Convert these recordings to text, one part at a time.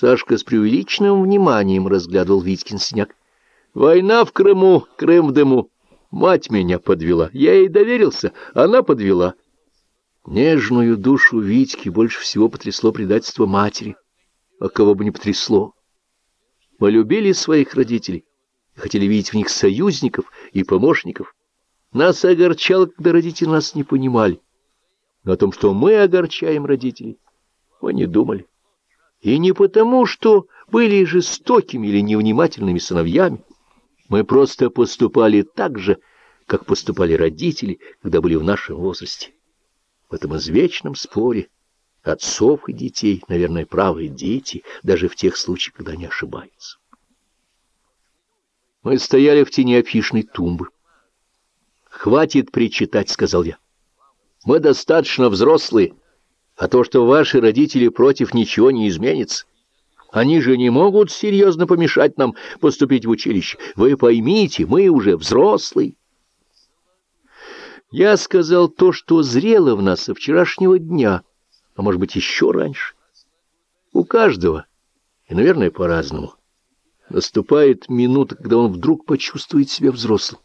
Сашка с преувеличенным вниманием разглядывал Витькин синяк. «Война в Крыму, Крым в дыму. Мать меня подвела. Я ей доверился, она подвела». Нежную душу Витьки больше всего потрясло предательство матери. А кого бы не потрясло. Мы любили своих родителей хотели видеть в них союзников и помощников. Нас огорчало, когда родители нас не понимали. Но о том, что мы огорчаем родителей, мы не думали. И не потому, что были жестокими или невнимательными сыновьями. Мы просто поступали так же, как поступали родители, когда были в нашем возрасте. В этом извечном споре отцов и детей, наверное, правы дети, даже в тех случаях, когда они ошибаются. Мы стояли в тени афишной тумбы. «Хватит причитать», — сказал я. «Мы достаточно взрослые, а то, что ваши родители против, ничего не изменится. Они же не могут серьезно помешать нам поступить в училище. Вы поймите, мы уже взрослые». Я сказал то, что зрело в нас со вчерашнего дня, а может быть еще раньше. У каждого, и, наверное, по-разному, наступает минута, когда он вдруг почувствует себя взрослым.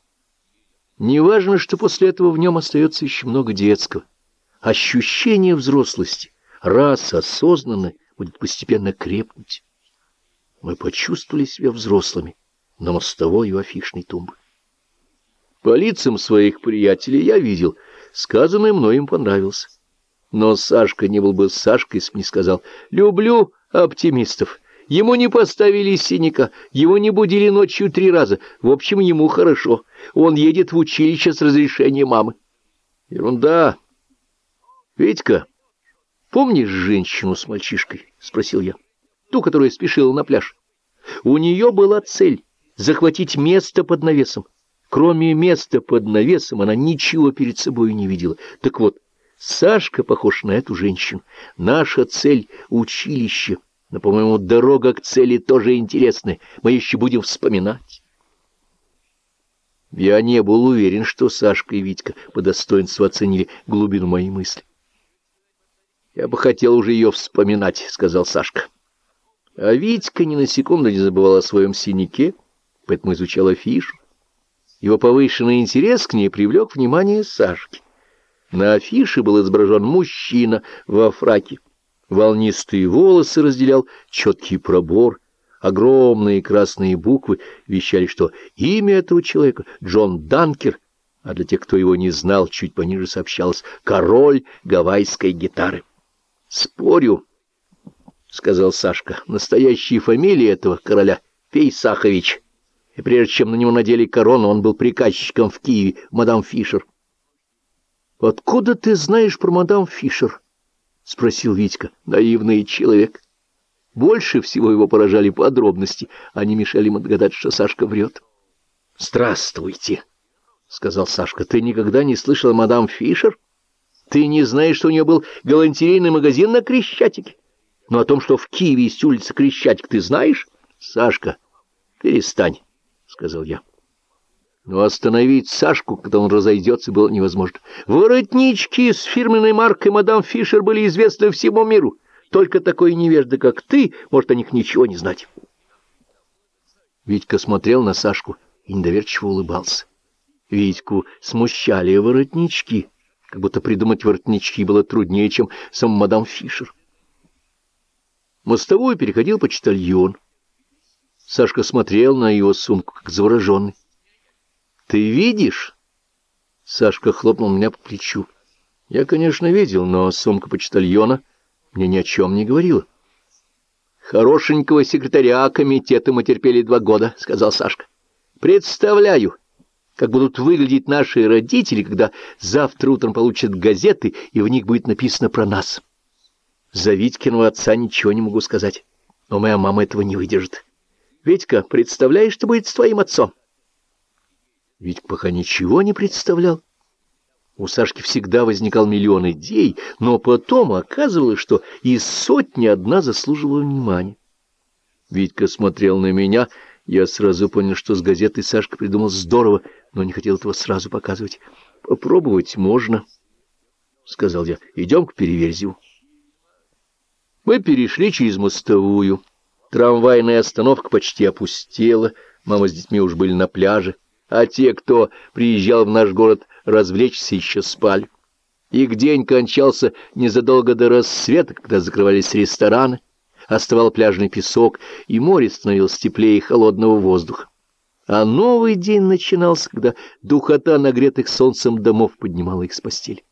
Неважно, что после этого в нем остается еще много детского. Ощущение взрослости, раз осознанно, будет постепенно крепнуть. Мы почувствовали себя взрослыми на мостовой у афишной тумбы. По лицам своих приятелей я видел, сказанное мной им понравилось. Но Сашка не был бы Сашкой, если бы не сказал «люблю оптимистов». Ему не поставили синяка, его не будили ночью три раза. В общем, ему хорошо. Он едет в училище с разрешения мамы. Ерунда. Витька, помнишь женщину с мальчишкой? Спросил я. Ту, которая спешила на пляж. У нее была цель — захватить место под навесом. Кроме места под навесом она ничего перед собой не видела. Так вот, Сашка похож на эту женщину. Наша цель — училище. Но, по-моему, дорога к цели тоже интересная. Мы еще будем вспоминать. Я не был уверен, что Сашка и Витька по достоинству оценили глубину моей мысли. «Я бы хотел уже ее вспоминать», — сказал Сашка. А Витька ни на секунду не забывал о своем синяке, поэтому изучал афишу. Его повышенный интерес к ней привлек внимание Сашки. На афише был изображен мужчина во фраке. Волнистые волосы разделял четкий пробор. Огромные красные буквы вещали, что имя этого человека — Джон Данкер, а для тех, кто его не знал, чуть пониже сообщалось «Король гавайской гитары». «Спорю», — сказал Сашка, — «настоящая фамилия этого короля — Пейсахович» и прежде чем на него надели корону, он был приказчиком в Киеве, мадам Фишер. — Откуда ты знаешь про мадам Фишер? — спросил Витька, наивный человек. Больше всего его поражали подробности, они мешали ему догадать, что Сашка врет. — Здравствуйте, — сказал Сашка, — ты никогда не слышал мадам Фишер? Ты не знаешь, что у нее был галантерейный магазин на Крещатике? Но о том, что в Киеве есть улица Крещатик, ты знаешь? Сашка, перестань сказал я. Но остановить Сашку, когда он разойдется, было невозможно. Воротнички с фирменной маркой «Мадам Фишер» были известны всему миру. Только такой невежда, как ты, может о них ничего не знать. Витька смотрел на Сашку и недоверчиво улыбался. Витьку смущали воротнички, как будто придумать воротнички было труднее, чем сам мадам Фишер. Мостовую переходил почтальон. Сашка смотрел на его сумку, как завороженный. — Ты видишь? Сашка хлопнул меня по плечу. Я, конечно, видел, но сумка почтальона мне ни о чем не говорила. — Хорошенького секретаря комитета мы терпели два года, — сказал Сашка. — Представляю, как будут выглядеть наши родители, когда завтра утром получат газеты, и в них будет написано про нас. За Витькиного отца ничего не могу сказать, но моя мама этого не выдержит. Витька, представляешь, что будет с твоим отцом? Витька пока ничего не представлял. У Сашки всегда возникал миллион идей, но потом оказывалось, что из сотни одна заслуживала внимания. Витька смотрел на меня, я сразу понял, что с газетой Сашка придумал здорово, но не хотел этого сразу показывать. «Попробовать можно», — сказал я. «Идем к Переверзеву». Мы перешли через мостовую Трамвайная остановка почти опустела, мама с детьми уж были на пляже, а те, кто приезжал в наш город развлечься, еще спали. Их день кончался незадолго до рассвета, когда закрывались рестораны, оставал пляжный песок, и море становилось теплее холодного воздуха. А новый день начинался, когда духота нагретых солнцем домов поднимала их с постели.